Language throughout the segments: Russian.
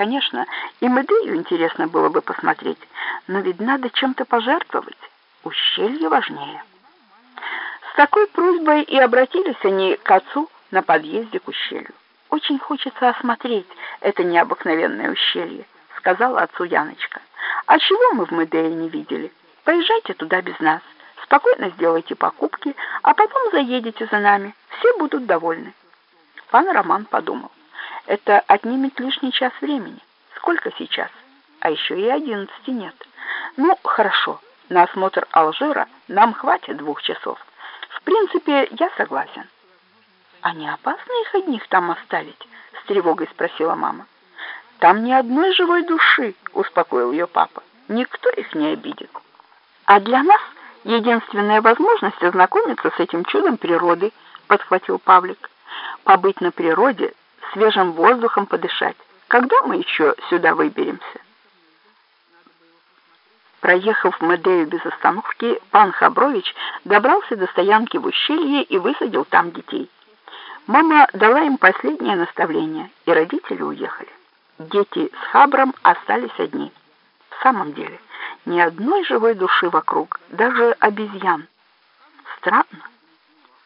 Конечно, и Медею интересно было бы посмотреть, но ведь надо чем-то пожертвовать. Ущелье важнее. С такой просьбой и обратились они к отцу на подъезде к ущелью. «Очень хочется осмотреть это необыкновенное ущелье», — сказала отцу Яночка. «А чего мы в Медее не видели? Поезжайте туда без нас, спокойно сделайте покупки, а потом заедете за нами, все будут довольны». Пан Роман подумал. «Это отнимет лишний час времени. Сколько сейчас? А еще и одиннадцати нет. Ну, хорошо, на осмотр Алжира нам хватит двух часов. В принципе, я согласен». «А не опасно их одних там оставить?» — с тревогой спросила мама. «Там ни одной живой души», — успокоил ее папа. «Никто их не обидит. А для нас единственная возможность ознакомиться с этим чудом природы», — подхватил Павлик. «Побыть на природе, свежим воздухом подышать. Когда мы еще сюда выберемся?» Проехав Медею без остановки, пан Хабрович добрался до стоянки в ущелье и высадил там детей. Мама дала им последнее наставление, и родители уехали. Дети с Хабром остались одни. В самом деле, ни одной живой души вокруг, даже обезьян. Странно.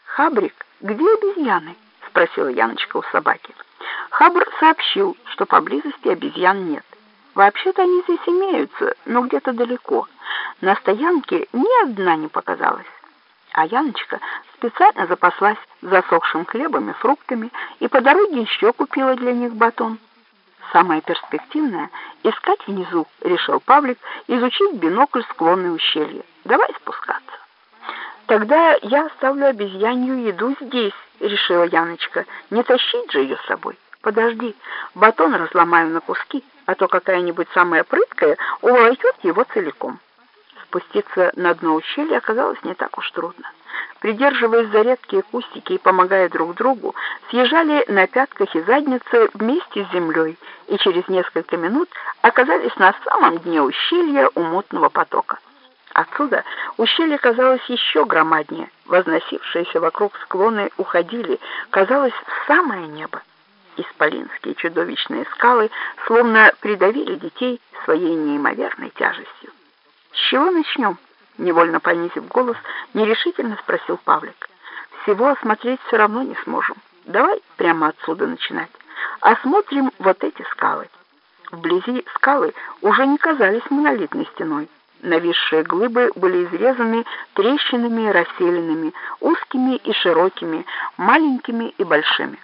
«Хабрик, где обезьяны?» — спросила Яночка у собаки. Хабр сообщил, что поблизости обезьян нет. Вообще-то они здесь имеются, но где-то далеко. На стоянке ни одна не показалась а Яночка специально запаслась засохшим хлебом и фруктами и по дороге еще купила для них батон. Самое перспективное — искать внизу, решил Павлик, изучив бинокль склонной ущелья. Давай спускаться. Тогда я оставлю обезьянью еду здесь, решила Яночка. Не тащить же ее с собой. Подожди, батон разломаю на куски, а то какая-нибудь самая прыткая уволокет его целиком. Спуститься на дно ущелья оказалось не так уж трудно. Придерживаясь за редкие кустики и помогая друг другу, съезжали на пятках и заднице вместе с землей и через несколько минут оказались на самом дне ущелья у мутного потока. Отсюда ущелье казалось еще громаднее, возносившиеся вокруг склоны уходили, казалось, в самое небо. Исполинские чудовищные скалы словно придавили детей своей неимоверной тяжестью. «С чего начнем?» — невольно понизив голос, нерешительно спросил Павлик. «Всего осмотреть все равно не сможем. Давай прямо отсюда начинать. Осмотрим вот эти скалы». Вблизи скалы уже не казались монолитной стеной. Нависшие глыбы были изрезаны трещинами и расселенными, узкими и широкими, маленькими и большими.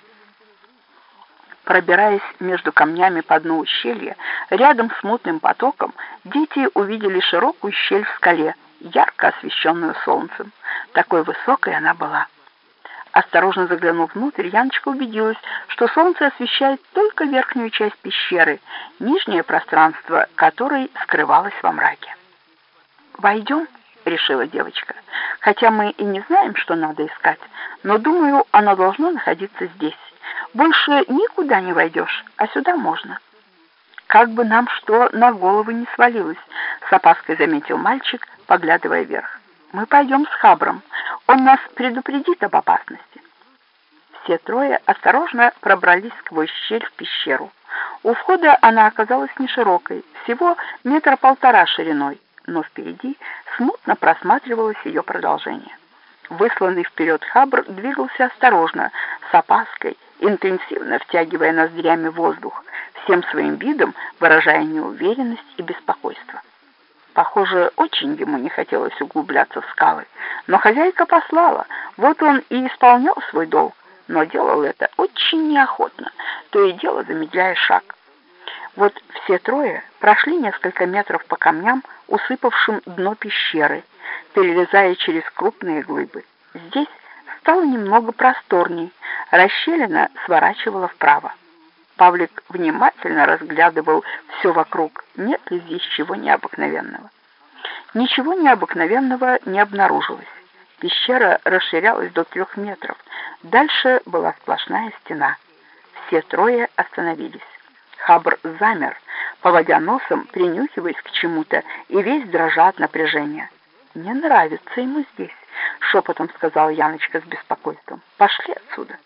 Пробираясь между камнями по дну ущелья, рядом с мутным потоком, дети увидели широкую щель в скале, ярко освещенную солнцем. Такой высокой она была. Осторожно заглянув внутрь, Яночка убедилась, что солнце освещает только верхнюю часть пещеры, нижнее пространство которой скрывалось во мраке. «Войдем?» — решила девочка. «Хотя мы и не знаем, что надо искать, но, думаю, оно должно находиться здесь». Больше никуда не войдешь, а сюда можно. Как бы нам что на голову не свалилось, с опаской заметил мальчик, поглядывая вверх. Мы пойдем с Хабром, он нас предупредит об опасности. Все трое осторожно пробрались сквозь щель в пещеру. У входа она оказалась не широкой, всего метра полтора шириной, но впереди смутно просматривалось ее продолжение. Высланный вперед Хабр двигался осторожно, с опаской, интенсивно втягивая ноздрями воздух, всем своим видом выражая неуверенность и беспокойство. Похоже, очень ему не хотелось углубляться в скалы, но хозяйка послала, вот он и исполнял свой долг, но делал это очень неохотно, то и дело замедляя шаг. Вот все трое прошли несколько метров по камням, усыпавшим дно пещеры, перелезая через крупные глыбы. Здесь стало немного просторней, расщелина сворачивала вправо. Павлик внимательно разглядывал все вокруг, нет ли здесь чего необыкновенного. Ничего необыкновенного не обнаружилось. Пещера расширялась до трех метров. Дальше была сплошная стена. Все трое остановились. Хабр замер, поводя носом, принюхиваясь к чему-то, и весь дрожа от напряжения. «Не нравится ему здесь», — шепотом сказала Яночка с беспокойством. «Пошли отсюда».